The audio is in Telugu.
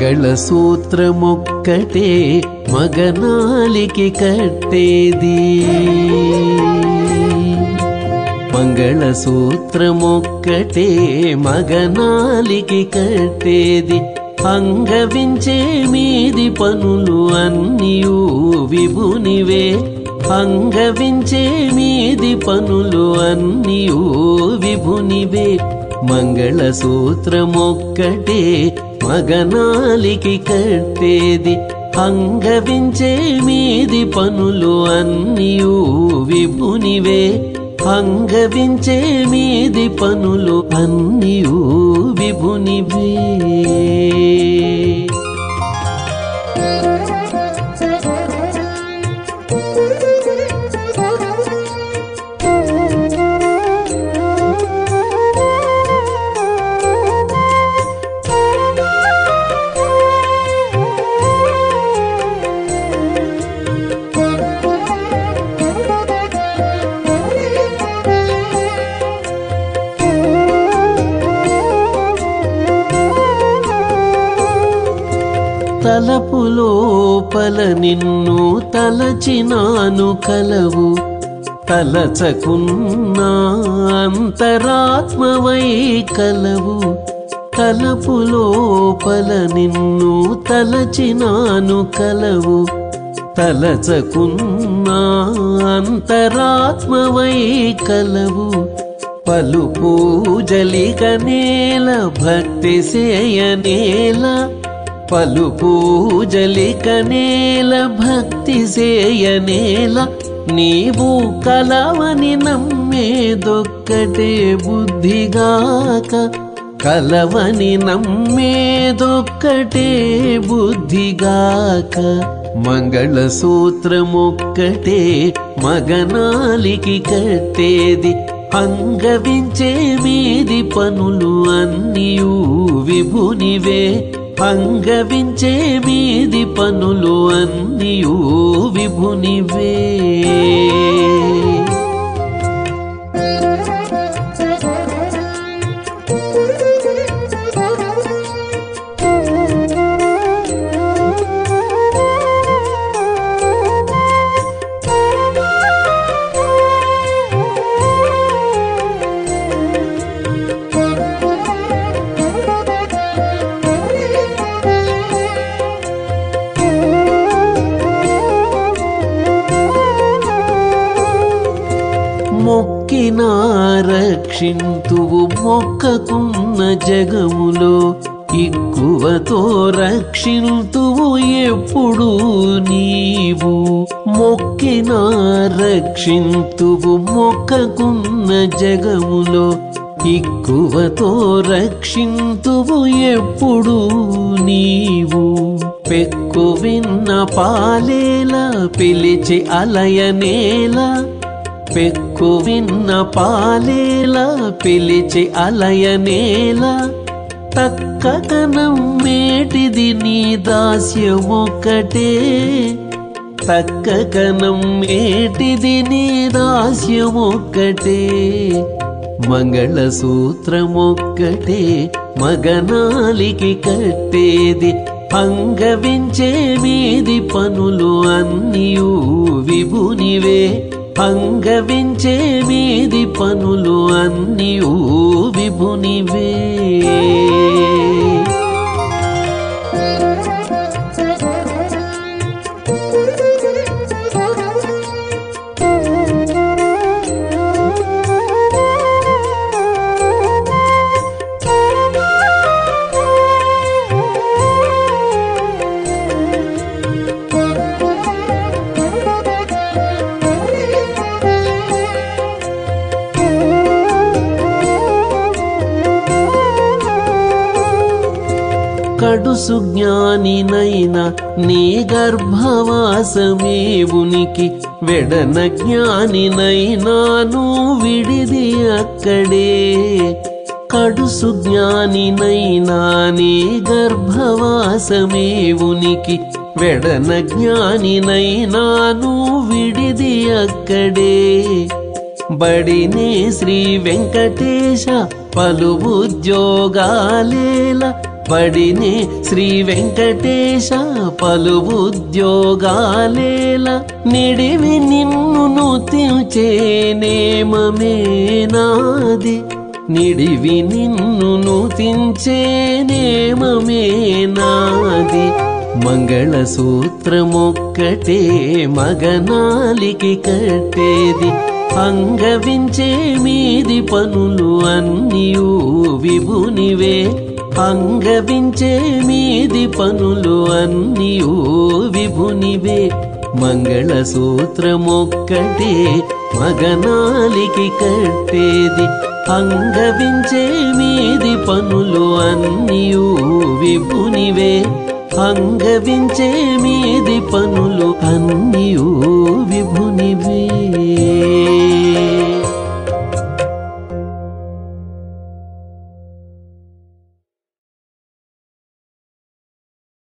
మంగళ సూత్రమొక్కటే మగనాలికి కట్టేది. మంగళ సూత్రమొక్కటే మగనాలికి కట్టేది. అంగవించే మీది పనులు అన్నియు విభునివే. అంగవించే మీది పనులు అన్నియు విభునివే. మంగళసూత్రమొక్కటే మగనాలికి కట్టేది అంగవించే మీది పనులు అన్నియు విభునివే అంగవించే మీది పనులు అన్నియు విభునివే తలపు లోపల నిన్ను తలచినాను కలవు. తలచకున్నా అంతరాత్మవై కలవు. తలపు లోపల నిన్ను తలచినాను కలవు. తలచకున్నా అంతరాత్మవై కలవు. పలు పూజలిక నేల భక్తి సేయనేల పలు పూజలిక నేల భక్తి చేయనేల నీవు కలవని నమ్మేదొక్కటే బుద్ధిగాక కలవని నమ్మేదొక్కటే బుద్ధిగాక. మంగళ సూత్రమొక్కటే మగనాలికి కట్టేది అంగవించే మీది పనులు అన్నియు విభునివే. అంగవించే మీది పనులు అన్నియు విభునివే. రక్షింతువు మొక్కకున్న జగములో ఎక్కువతో రక్షింతువు ఎప్పుడు నీవు. మొక్కిన రక్షింతువు మొక్కకున్న జగములో ఎక్కువతో రక్షింతువు ఎప్పుడు నీవు. పెక్కు విన్న పాలేలా పిలిచి అలయనేలా పెక్కు విన్న పాలేలా పిలిచి అలయనేలా తక్క కనం మేటిది నీ దాస్యమొక్కటే. తక్క కనం మేటిది నీ దాస్యమొక్కటే. మంగళసూత్రం ఒక్కటే మగనాలికి కట్టేది అంగవించే మీది పనులు అన్నియు విభునివే. అంగవించే మీది పనులు అన్నియు విభునివే. కడుసు జ్ఞానినైన నీ గర్భవాసమేవునికి వెడన జ్ఞానినైనాను విడిది అక్కడే. కడుసు జ్ఞానినైనా నీ గర్భవాసమేవునికి వెడన జ్ఞానినైనాను విడిది అక్కడే. బడినే శ్రీ వెంకటేశ పలు ఉద్యోగాలేలా బడినే శ్రీ వెంకటేశ పలు ఉద్యోగాలేల నిడివి నిన్ను తించేనేమేనాది నిడివి నిన్ను తించేనేమేనాది మంగళసూత్రమొక్కటే మగనాలికి కట్టేది అంగవించే మీది పనులు అన్నియూ విభునివే. అంగవించే మీది పనులు అన్నియూ విభునివే. మంగళసూత్రమొక్కటే మగనాలికి కట్టేది. అంగవించే మీది పనులు అన్నియూ విభునివే. అంగవించే మీది పనులు అన్నియూ